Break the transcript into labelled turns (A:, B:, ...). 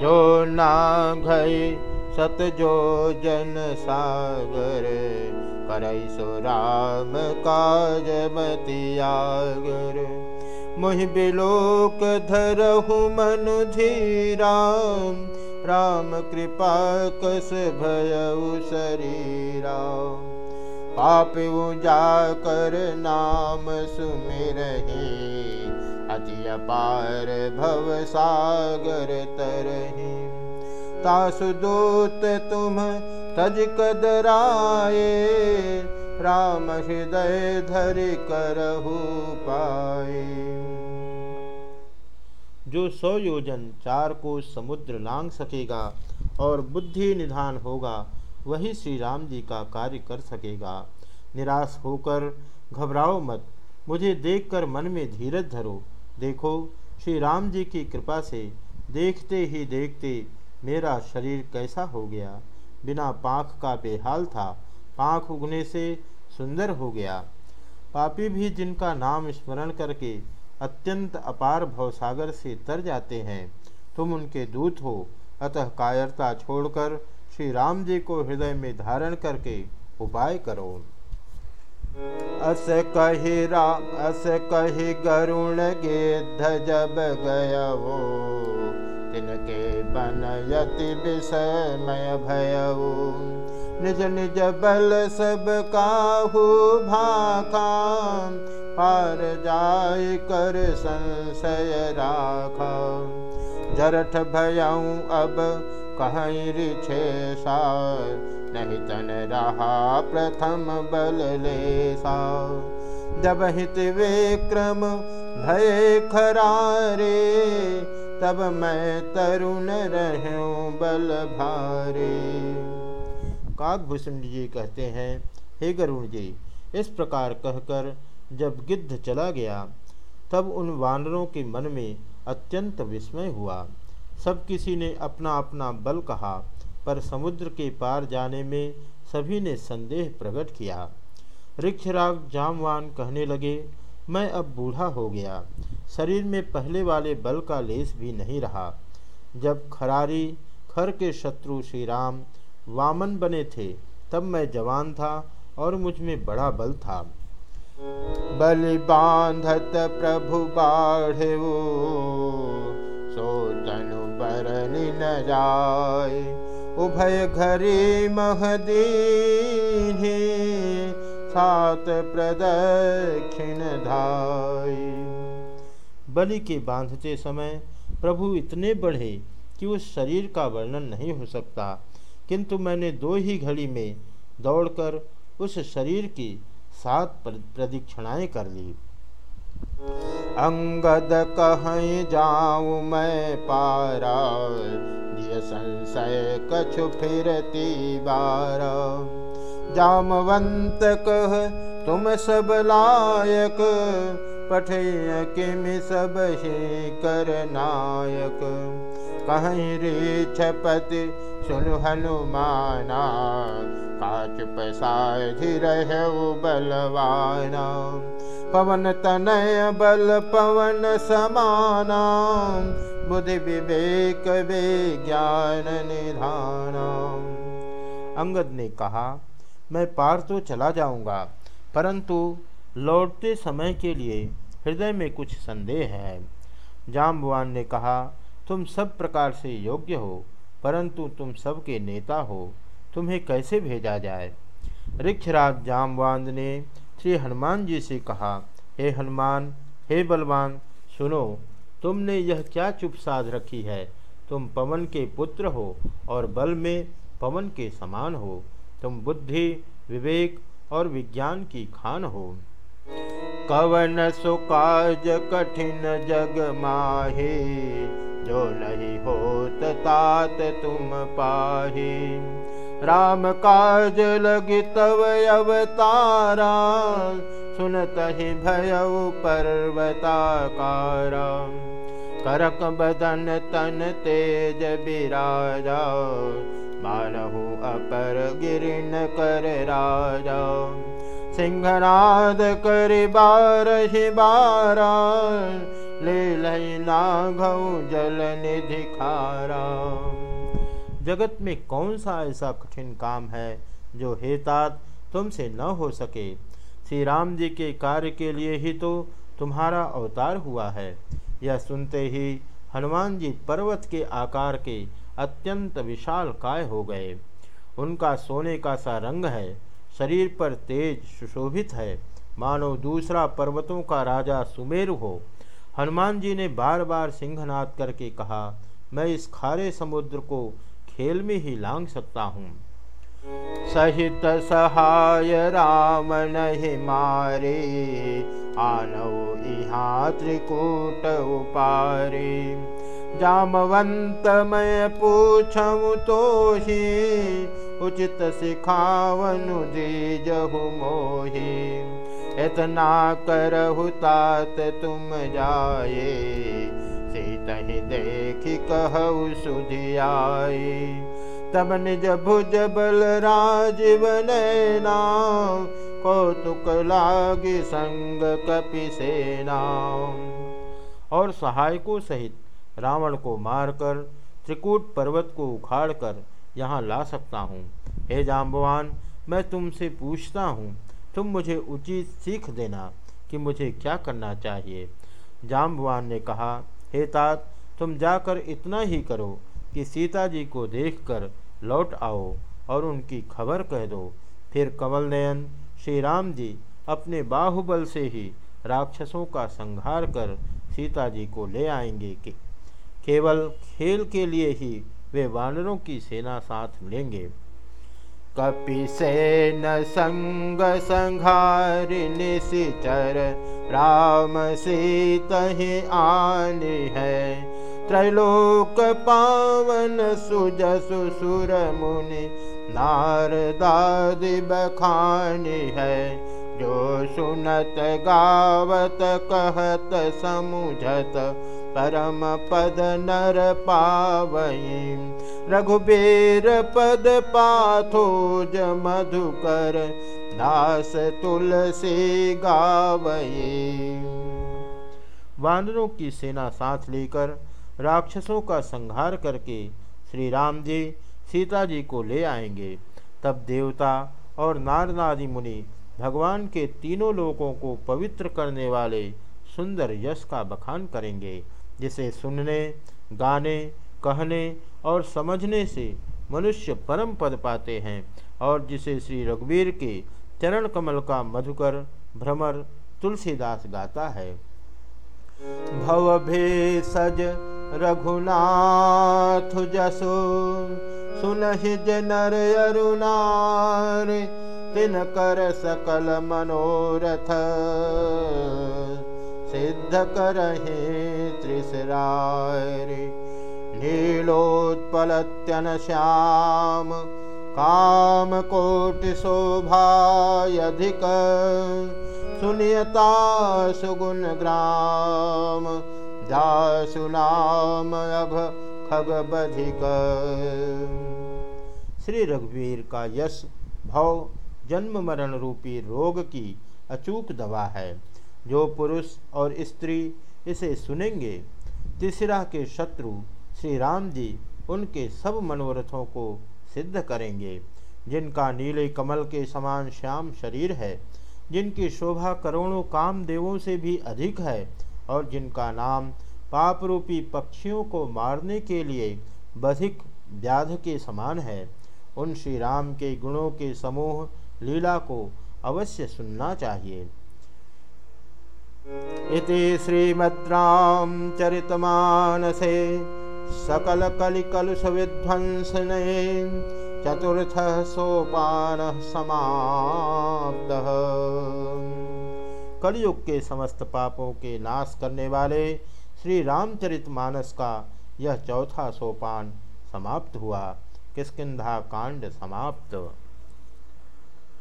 A: जो ना घय सत जो जन सागर, करई सो राम काज मतियागर मुहि बिलोक धरहु मनु धीराम, राम कृपा कस भयउ शरीरा पाप जा कर नाम सुमिरही। अति अपार भव सागर तरही। तासुदूत तुम तज कदराए राम हृदय धरि करहु पाए जो सौ योजन चार को समुद्र लांग सकेगा और बुद्धि निधान होगा, वही श्री राम जी का कार्य कर सकेगा। निराश होकर घबराओ मत, मुझे देखकर मन में धीरज धरो। देखो, श्री राम जी की कृपा से देखते ही देखते मेरा शरीर कैसा हो गया। बिना पाँख का बेहाल था, पाँख उगने से सुंदर हो गया। पापी भी जिनका नाम स्मरण करके अत्यंत अपार भवसागर से तर जाते हैं, तुम उनके दूत हो। अतः कायरता छोड़कर श्री राम जी को हृदय में धारण करके उपाय करो। अस कही राम, अस कही गरुण गिद्ध जब गय हो तिनके बनयति विषमय भयऊ निज निज बल सब काहू भाखा। पार जाय कर संशय राखा। जरठ भयऊ अब कहीं रिछे नहीं तन रहा प्रथम बल लेसा जब हित विक्रम भय खरारे, तब मैं तरुण रहूँ बल भारे। काकभूषण जी कहते हैं, हे गरुण जी, इस प्रकार कहकर जब गिद्ध चला गया, तब उन वानरों के मन में अत्यंत विस्मय हुआ। सब किसी ने अपना अपना बल कहा, पर समुद्र के पार जाने में सभी ने संदेह प्रकट किया। ऋक्षराग जामवान कहने लगे, मैं अब बूढ़ा हो गया। शरीर में पहले वाले बल का लेस भी नहीं रहा। जब खरारी, खर के शत्रु श्री राम वामन बने थे, तब मैं जवान था और मुझमें बड़ा बल था। बलि बांधत प्रभु बाढ़ सो बरनि न जाय। उभय घरी महदीन सात प्रदक्षिण धाय। बलि के बांधते समय प्रभु इतने बढ़े कि उस शरीर का वर्णन नहीं हो सकता, किंतु मैंने दो ही घड़ी में दौड़कर उस शरीर की सात प्रदीक्षिणाएँ कर ली। अंगद कहीं मैं पारा दिय संशय कछु फिरती बार। जामवंत कह तुम सब लायक पठय किम सब ही कर नायक। कहीं रे छपति सुन हनुमाना काच पसाधि रहु बलवाना पवन तनय बल पवन समाना। बुद्धि विवेक विज्ञान निधान। अंगद ने कहा, मैं पार तो चला जाऊँगा, परंतु लौटते समय के लिए हृदय में कुछ संदेह है। जाम्बवान ने कहा, तुम सब प्रकार से योग्य हो, परंतु तुम सबके नेता हो, तुम्हें कैसे भेजा जाए? ऋक्षराज जामवान ने श्री हनुमान जी से कहा, हे हनुमान, हे बलवान, सुनो, तुमने यह क्या चुप साध रखी है? तुम पवन के पुत्र हो और बल में पवन के समान हो। तुम बुद्धि, विवेक और विज्ञान की खान हो। कवन सुकाज कठिन जग माहे, जो नहीं हो तात तुम पाही। राम काज लग तव अवतारा सुनत ही भय पर्वताकारा। करक बदन तन तेज बिराजा मानहु अपर गिरिन कर राजा। सिंहनाद कर जल निधि खारा जगत में कौन सा ऐसा कठिन काम है जो हेतात तुमसे न हो सके? श्री राम जी के कार्य के लिए ही तो तुम्हारा अवतार हुआ है। यह सुनते ही हनुमान जी पर्वत के आकार के अत्यंत विशाल काय हो गए। उनका सोने का सा रंग है, शरीर पर तेज सुशोभित है। मानो दूसरा पर्वतों का राजा सुमेरु हो। हनुमान जी ने बार बार सिंहनाद करके कहा, मैं इस खारे समुद्र को खेल में ही लांग सकता हूँ। सहित सहाय राम नहीं मारे, आनव इहा त्रिकूट उपारे। जामवंत मैं पूछऊ तो ही, उचित सिखावनु जहु मोही। इतना करहु तात तुम जाए। सीतहि देख कहु सुधियाए तब निज भुज बल राजीव नैना कौतुक लाग संग कपि सेना और सहायकों सहित रावण को मारकर, त्रिकूट पर्वत को उखाड़कर यहाँ ला सकता हूँ। हे जाम्बवान, मैं तुमसे पूछता हूँ, तुम मुझे उचित सीख देना कि मुझे क्या करना चाहिए। जाम्बवान ने कहा हे तात, तुम जाकर इतना ही करो कि सीता जी को देखकर लौट आओ और उनकी खबर कह दो। फिर कमल नयन श्री राम जी अपने बाहुबल से ही राक्षसों का संहार कर सीता जी को ले आएँगे कि केवल खेल के लिए ही वे वानरों की सेना साथ लेंगे। कपि से न संग संघार निशिचर राम सीत आन है। त्रैलोक पावन सुज सुर मुनि नारदादि बखानी है। जो सुनत गावत कहत समुझत परम पद नर पावई रघुबीर पद पाथोज मधुकर दास तुलसी गावई वानरों की सेना साथ लेकर राक्षसों का संहार करके श्री राम जी, सीता जी को ले आएँगे। तब देवता और नारनादि मुनि भगवान के तीनों लोकों को पवित्र करने वाले सुंदर यश का बखान करेंगे। जिसे सुनने, गाने, कहने और समझने से मनुष्य परम पद पाते हैं और जिसे श्री रघुवीर के चरण कमल का मधुकर भ्रमर तुलसीदास गाता है। भव भेषज रघुनाथ जसो सुनहिज नर अरुणार, तिन कर सकल मनोरथ, सिद्ध करहे त्रिसराय नीलोत्पलत्यन श्याम काम कोटि शोभायधिक सुनियता सुगुण ग्राम जासुनाम अभ खग बधिक श्री रघुवीर का यश, भव जन्म मरण रूपी रोग की अचूक दवा है। जो पुरुष और स्त्री इसे सुनेंगे। तीसरा के शत्रु श्री राम जी उनके सब मनोरथों को सिद्ध करेंगे, जिनका नीले कमल के समान श्याम शरीर है, जिनकी शोभा करोड़ों काम देवों से भी अधिक है, और जिनका नाम पाप रूपी पक्षियों को मारने के लिए बधिक व्याध के समान है। उन श्री राम के गुणों के समूह लीला को अवश्य सुनना चाहिए। इति श्रीमद्रामचरितमानसे सकलकलिकलुषविध्वंसने चतुर्थः सोपानः समाप्तः। कलयुग के समस्त पापों के नाश करने वाले श्री रामचरितमानस का यह चौथा सोपान समाप्त हुआ। किसकिधा कांड समाप्त।